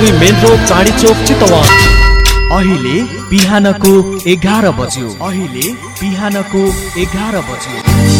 दुई main road Chandi Chowk Chitwan. अहिले बिहानको एघार बज्यो। अहिले बिहानको एघार बज्यो।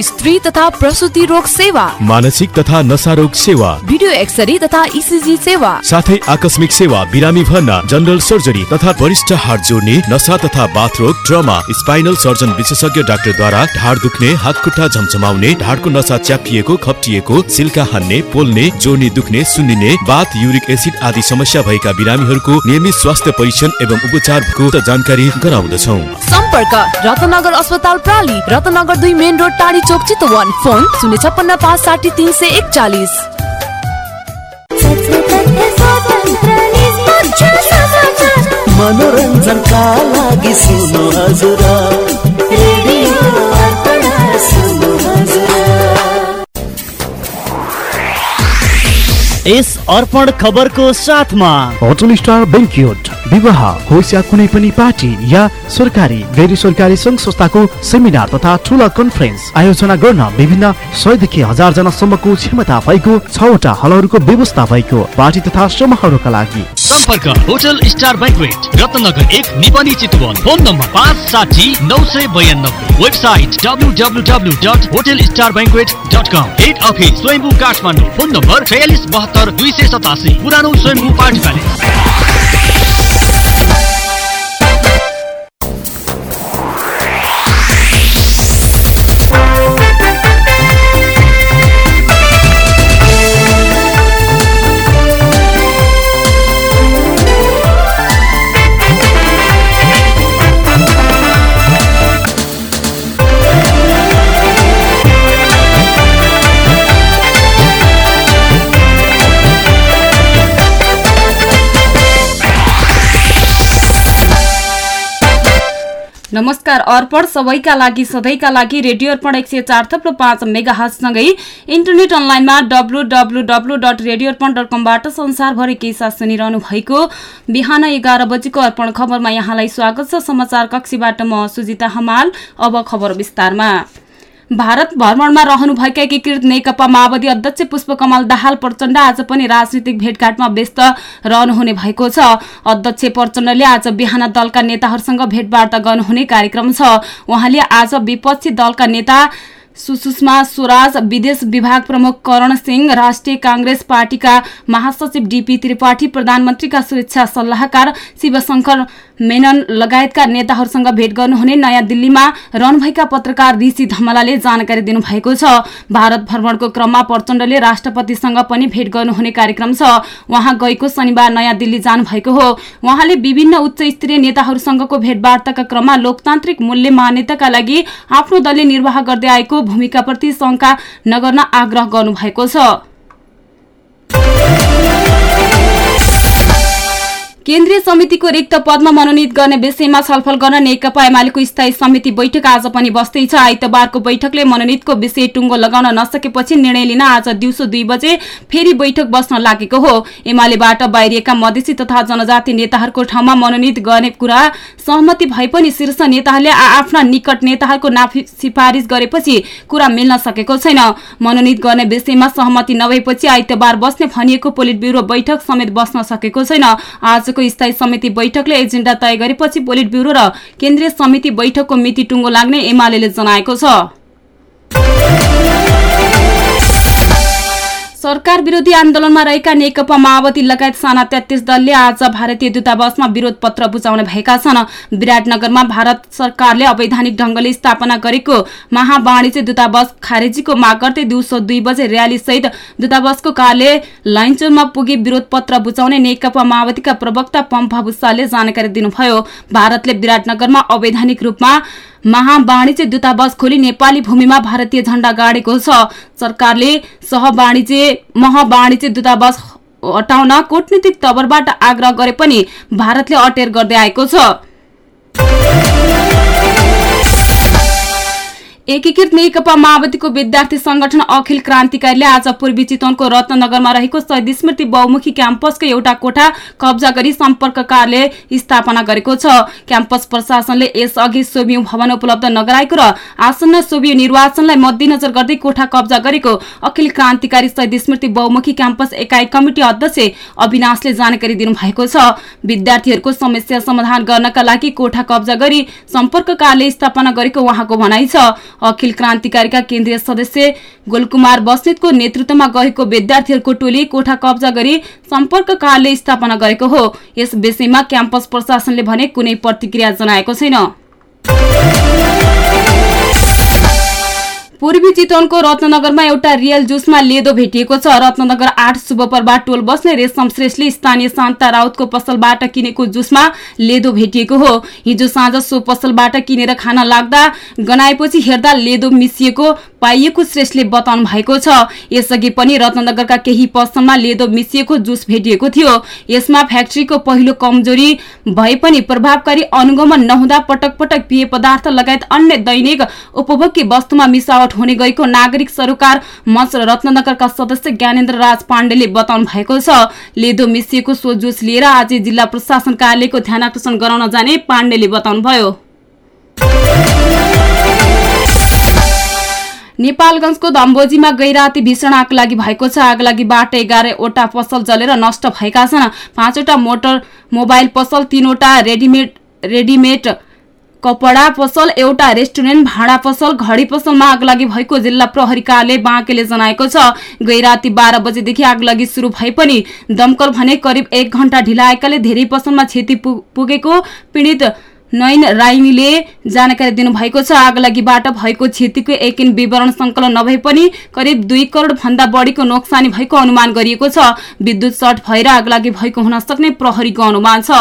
स्त्री तथा प्रसुति रोग सेवा मानसिक तथा नशारोग सेवा भिडियो एक्सरे तथा इसिजी सेवा साथै आकस्मिक सेवा बिरामी भर्ना जनरल सर्जरी तथा वरिष्ठ हात जोड्ने नसा तथा बाथ रोग ट्रमा स्पाइनल सर्जन विशेषज्ञ डाक्टरद्वारा ढाड दुख्ने हात खुट्टा झमझमाउने ढाडको नसा च्यापिएको खप्टिएको सिल्का हान्ने पोल्ने जोड्ने दुख्ने सुन्निने बाथ युरिक एसिड आदि समस्या भएका बिरामीहरूको नियमित स्वास्थ्य परीक्षण एवं उपचारको जानकारी गराउँदछौ। सम्पर्क रत्नगर अस्पताल प्राली रत्नगर दुई मेन रोड टाढी चोक चितवन फोन शून्य छप्पन्न पाँच साठी तिन सय एकचालिस। मनोरञ्जनका लागि हजुर सुन्नु हजुर। यस अर्पण खबरको साथमा। होटल स्टार बेङ्क्युट विवाह होस् या कुनै पनि पार्टी या सरकारी गैर सरकारी सङ्घ संस्थाको सेमिनार तथा ठुला कन्फरेन्स आयोजना गर्न विभिन्न सयदेखि हजार जनासम्मको क्षमता भएको छवटा हलहरूको व्यवस्था भएको पार्टी तथा समूहहरूका लागि। सम्पर्क होटल स्टार ब्याङ्कवेट रत्नगर एक निपनी चितवन। फोन नम्बर पाँच साठी नौ सय बयानब्बे। Website W W W dot hotel star dot com head office Swayambhu Kathmandu. Phone number छयालिस बहत्तर दुई सय सतासी। पुरानो स्वयम्भू पार्टी प्यालेस। नमस्कार अर्पण सबैका लागि सधैँका लागि रेडियो अर्पण एक सय चार थप्लो पाँच मेगा हातसँगै इन्टरनेट अनलाइनमा W W W dot radio Arpan dot कमबाट संसारभरि केही साथ सुनिरहनु भएको बिहान एघार बजेको अर्पण खबरमा यहाँलाई स्वागत छ। समाचार कक्षीबाट म सुजिता हमाल अब खबर विस्तारमा। भारत भ्रमणमा रहनुभएका एकीकृत नेकपा माओवादी अध्यक्ष पुष्पकमल दाहाल प्रचण्ड आज पनि राजनीतिक भेटघाटमा व्यस्त रहनुहुने भएको छ। अध्यक्ष प्रचण्डले आज बिहान दलका नेताहरूसँग भेटवार्ता गर्नुहुने कार्यक्रम छ। उहाँले आज विपक्षी दलका नेता सुषमा स्वराज विदेश विभाग प्रमुख करण सिंह राष्ट्रिय कांग्रेस पार्टीका महासचिव डीपी त्रिपाठी प्रधानमन्त्रीका सुरक्षा सल्लाहकार शिवशंकर मेनन लगायतका नेताहरूसँग भेट गर्नुहुने नयाँ दिल्लीमा रहनुभएका पत्रकार ऋषि धमलाले जानकारी दिनुभएको छ। भारत भ्रमणको क्रममा प्रचण्डले राष्ट्रपतिसँग पनि भेट गर्नुहुने कार्यक्रम छ। उहाँ गएको शनिबार नयाँ दिल्ली जानुभएको हो। उहाँले विभिन्न उच्च स्तरीय नेताहरूसँगको भेटवार्ताका क्रममा लोकतान्त्रिक मूल्य मान्यताका लागि आफ्नो दलले निर्वाह गर्दै आएको भूमिकाप्रति शंका नगर्न आग्रह गर्नुभएको छ। केन्द्रीय समितिको रिक्त पदमा मनोनित गर्ने विषयमा छलफल गर्न नेकपा एमालेको स्थायी समिति बैठक आज पनि बस्दैछ। आइतबारको बैठकले मनोनितको विषय टुङ्गो लगाउन नसकेपछि निर्णय लिन आज दिउँसो दुई बजे फेरि बैठक बस्न लागेको हो। एमालेबाट बाहिरिएका मधेसी तथा जनजाति नेताहरूको ठाउँमा मनोनित गर्ने कुरा सहमति भए पनि शीर्ष नेताहरूले आफ्ना निकट नेताहरूको नाफी सिफारिस गरेपछि कुरा मिल्न सकेको छैन। मनोनित गर्ने विषयमा सहमति नभएपछि आइतबार बस्ने भनिएको पोलिट ब्युरो बैठक समेत बस्न सकेको छैन। आजको स्थायी समिति बैठकले एजेन्डा तय गरेपछि पोलिट ब्युरो र केन्द्रीय समिति बैठकको मिति टुङ्गो लाग्ने एमाले जनाएको छ। सरकार विरोधी आन्दोलनमा रहेका नेकपा माओवादी लगायत साना तेत्तीस दलले आज भारतीय दूतावासमा विरोध पत्र बुझाउने भएका छन्। विराटनगरमा भारत सरकारले अवैधानिक ढंगले स्थापना गरेको महावाणिज्य दूतावास खारेजीको माग गर्दै दिउँसो दुई बजे र्याली सहित दूतावासको कार्यालय लाइनचौरमा पुगी विरोध पत्र बुझाउने नेकपा माओवादीका प्रवक्ता पम्फा भुसालले जानकारी दिनुभयो। भारतले विराटनगरमा अवैधानिक रूपमा महावाणिज्य दूतावास खोली नेपाली भूमिमा भारतीय झण्डा गाडेको छ। सरकारले सहवाणिज्य महावाणिज्य दूतावास हटाउन कूटनीतिक तवरबाट आग्रह गरे पनि भारतले अटेर गर्दै आएको छ। एकीकृत नेकपा माओवादीको विद्यार्थी संगठन अखिल क्रान्तिकारीले आज पूर्वी चितवनको रत्नगरमा रहेको शहीद स्मृति बहुमुखी क्याम्पसको एउटा कोठा कब्जा गरी सम्पर्क कार्यालय स्थापना गरेको छ। क्याम्पस प्रशासनले यसअघि सोभियु भवन उपलब्ध नगराएको र आसन्न सोभियु निर्वाचनलाई मध्यनजर गर्दै कोठा कब्जा गरेको अखिल क्रान्तिकारी शहीद स्मृति बहुमुखी क्याम्पस एकाइ कमिटी अध्यक्ष अविनाशले जानकारी दिनुभएको छ। विद्यार्थीहरूको समस्या समाधान गर्नका लागि कोठा कब्जा गरी सम्पर्क कार्यालय स्थापना गरेको उहाँको भनाइ छ। अखिल क्रान्तिकारीका केन्द्रीय सदस्य गोलकुमार बस्नेतको नेतृत्वमा गएको विद्यार्थीहरूको टोली कोठा कब्जा गरी सम्पर्क कार्यालय स्थापना गरेको हो। यस विषयमा क्याम्पस प्रशासनले भने कुनै प्रतिक्रिया जनाएको छैन। पूर्वी चितवनको रत्नगरमा एउटा रियल जुसमा लेदो भेटिएको छ। रत्नगर आठ शुभप्रभा टोल बस्ने रेशम श्रेष्ठले स्थानीय शान्ता राउतको पसलबाट किनेको जुसमा लेदो भेटिएको हो। हिजो साँझ सो पसलबाट किनेर खान लाग्दा गनाएपछि हेर्दा लेदो मिसिएको पाइएको श्रेष्ठले बताउनु भएको छ। यसअघि पनि रत्नगरका केही पसलमा लेदो मिसिएको जुस भेटिएको थियो। यसमा फ्याक्ट्रीको पहिलो कमजोरी भए पनि प्रभावकारी अनुगमन नहुँदा पटक पटक पेय पदार्थ लगायत अन्य दैनिक उपभोग्य वस्तुमा मिसावट हुने गएको नागरिक सरोकार मञ्च रत्नगरका सदस्य ज्ञानेन्द्र राज पाण्डेले बताउनु भएको छ। लेदो मिसिएको सो जुस लिएर आज जिल्ला प्रशासन कार्यालयको ध्यानकर्षण गराउन जाने पाण्डेले बताउनुभयो। नेपालगंजको दम्बोजीमा गैराती भीषण आग लागि भएको छ। आग लागिबाट एघारवटा पसल जलेर नष्ट भएका छन्। पाँचवटा मोटर मोबाइल पसल तीनवटा रेडिमेड रेडिमेड कपडा पसल एउटा रेस्टुरेन्ट भाडा पसल घडी पसलमा आग लागि भएको जिल्ला प्रहरी कार्यालय बाँकेले जनाएको छ। गैराती बाह्र बजेदेखि आग लागि शुरू भए पनि दमकल भने करिब एक घण्टा ढिलाएकाले धेरै पसलमा क्षति पुगेको पीडित नयन राइमीले जानकारी दिनुभएको छ। आग लागिबाट भएको क्षतिको एकिन विवरण संकलन नभए पनि करिब दुई करोड भन्दा बढीको नोक्सानी भएको अनुमान गरिएको छ। विद्युत सर्ट भएर आग लागि भएको हुन सक्ने प्रहरीको अनुमान छ।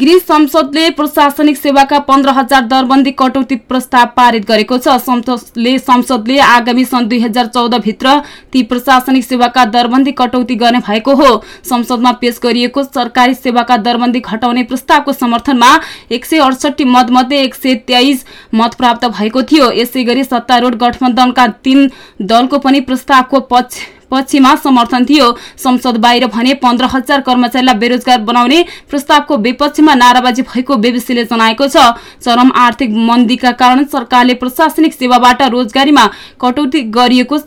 गृह संसदले प्रशासनिक सेवाका पन्ध्र हजार दरबन्दी कटौती प्रस्ताव पारित गरेको छ। संसदले संसदले आगामी सन् दुई हजार चौध भित्र ती प्रशासनिक सेवाका दरबन्दी कटौती गर्ने भएको हो। संसदमा पेश गरिएको सरकारी सेवाका दरबन्दी घटाउने प्रस्तावको समर्थनमा एक सय अडसठी मत मध्ये एक सय तेइस मत प्राप्त भएको थियो। यसै गरी सत्तारूढ गठबन्धनका तीन दलको पनि प्रस्तावको पक्ष पक्षमा समर्थन थियो। संसद बाहिर भने पन्ध्र हजार कर्मचारीलाई बेरोजगार बनाउने प्रस्तावको विपक्षमा नाराबाजी भएको बीबीसीले जनाएको छ। चरम आर्थिक मन्दीका कारण सरकारले प्रशासनिक सेवाबाट रोजगारीमा कटौती गरिएको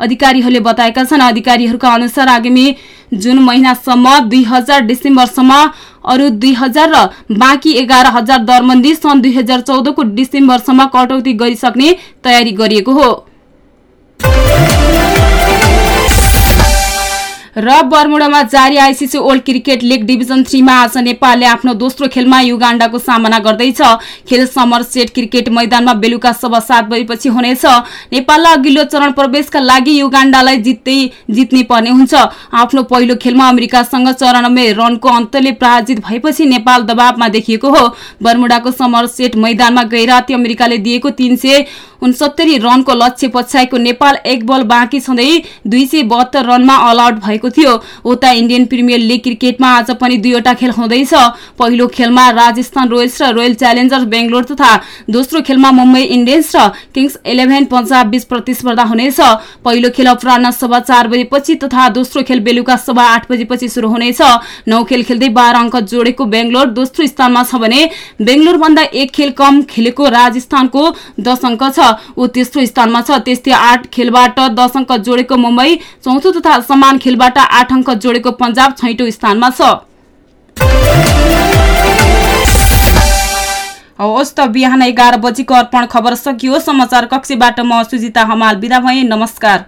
अधिकारीहरूले बताएका छन्। अधिकारीहरूका अनुसार आगामी जुन महिनासम्म दुई हजार डिसेम्बरसम्म अरू दुई हजार र बाँकी एघार हजार दरबन्दी सन् दुई हजार चौधको डिसेम्बरसम्म कटौती गरिसक्ने तयारी गरिएको हो। र बर्मुडामा जारी ICC world cricket league division थ्रीमा आज नेपालले आफ्नो दोस्रो खेलमा युगाण्डाको सामना गर्दैछ। खेल समर सेट क्रिकेट मैदानमा बेलुका सभा सात बजेपछि हुनेछ। नेपाललाई अघिल्लो चरण प्रवेशका लागि युगाण्डालाई जित्दै जित्नै पर्ने हुन्छ। आफ्नो पहिलो खेलमा अमेरिकासँग चौरानब्बे रनको अन्तरले पराजित भएपछि नेपाल दबावमा देखिएको हो। बर्मुडाको समर सेट मैदानमा गैराती अमेरिकाले दिएको तीन उनसत्तरी रनको लक्ष्य पछ्याएको नेपाल एक बल बाँकी छँदै दुई सय बहत्तर रनमा अल आउट भएको थियो। उता इन्डियन प्रिमियर लिग क्रिकेटमा आज पनि दुईवटा खेल हुँदैछ। पहिलो खेलमा राजस्थान रोयल्स र रोयल च्यालेन्जर्स बेङ्गलोर तथा दोस्रो खेलमा मुम्बई इन्डियन्स र किङ्स इलेभेन पन्जाब बीच प्रतिस्पर्धा हुनेछ। पहिलो खेल अपराह सभा चार बजेपछि तथा दोस्रो खेल बेलुका सभा आठ बजेपछि शुरू हुनेछ। नौ खेल खेल्दै बाह्र अङ्क जोडेको बेङ्गलोर दोस्रो स्थानमा छ भने बेङ्गलोर भन्दा एक खेल कम खेलेको राजस्थानको दस अङ्क छ। ऊ तेस्रो स्थानमा छ। त्यस्तै आठ खेलबाट दस अङ्क जोडेको मुम्बई चौथो तथा समान खेलबाट आठ अङ्क जोडेको पन्जाब छैटौँ स्थानमा छ। हवस् त बिहान एघार बजीको अर्पण खबर सकियो। समाचार कक्षीबाट म सुजिता हमाल बिदा भएँ। नमस्कार।